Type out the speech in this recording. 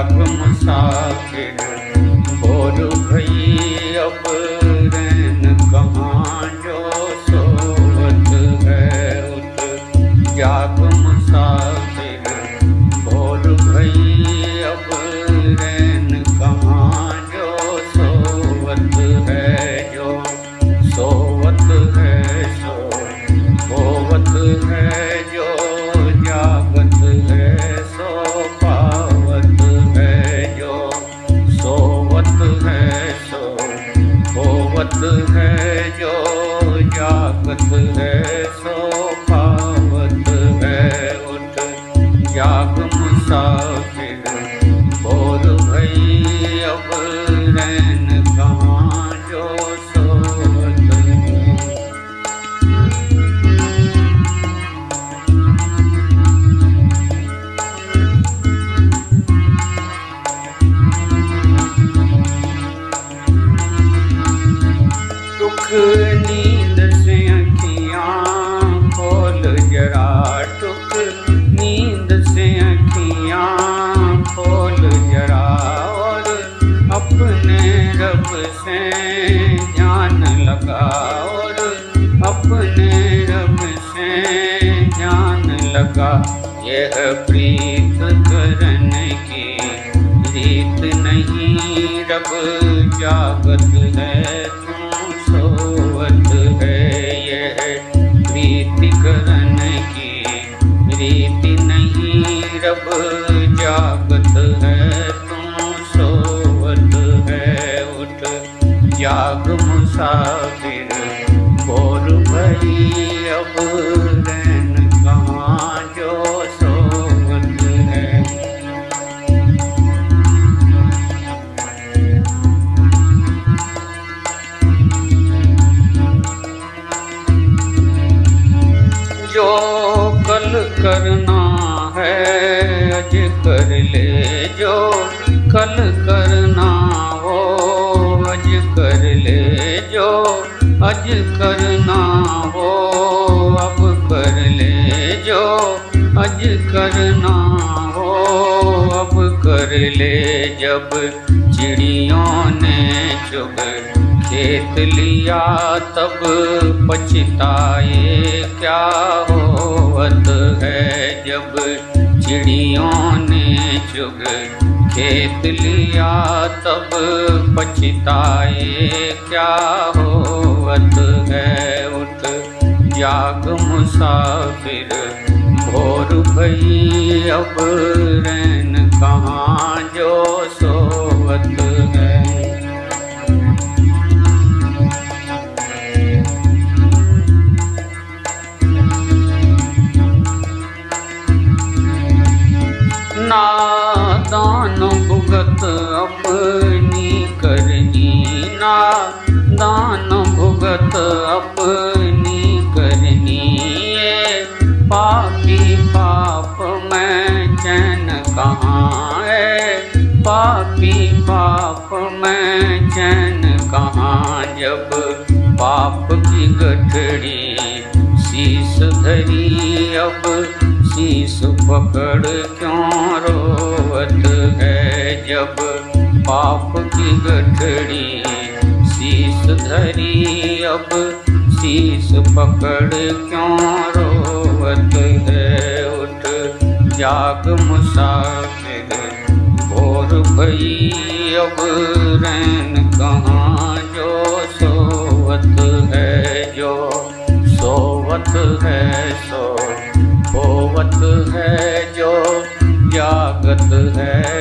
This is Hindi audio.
आगम साखिण और भई अब लगा। यह प्रीत करण की रीत नहीं। रब जागत है, तू सोवत है। यह प्रीति करने की रीति नहीं। रब जागत है, तू सोवत है। उठ जाग मुसाफिर बोर भई अब जो कल करना है, अज कर ले। जो कल करना हो, अज कर ले। जो अज करना हो, अब कर ले। जो अज करना हो, अब कर ले। जब चिड़ियों ने चुग खेत लिया तब पछताए क्या होवत है जब चिड़ियों ने चुग खेत लिया तब पछताए क्या होवत है उठ जाग मुसाफिर भोर भई अब रैन कहाँ जो सोवत नादान भुगत अपनी करनी। नादान भुगत अपनी करनी पापी पाप में चैन कहाँ है? पापी पाप में चैन कहाँ? जब पाप की गठड़ी शीस धरी, अब शीस पकड़ क्यों रोवत है जब पाप की गठड़ी शीस धरी? अब शीस पकड़ क्यों रोवत है? उठ जाग मुसाफिर, भोर भई, अब रैन कहाँ 네.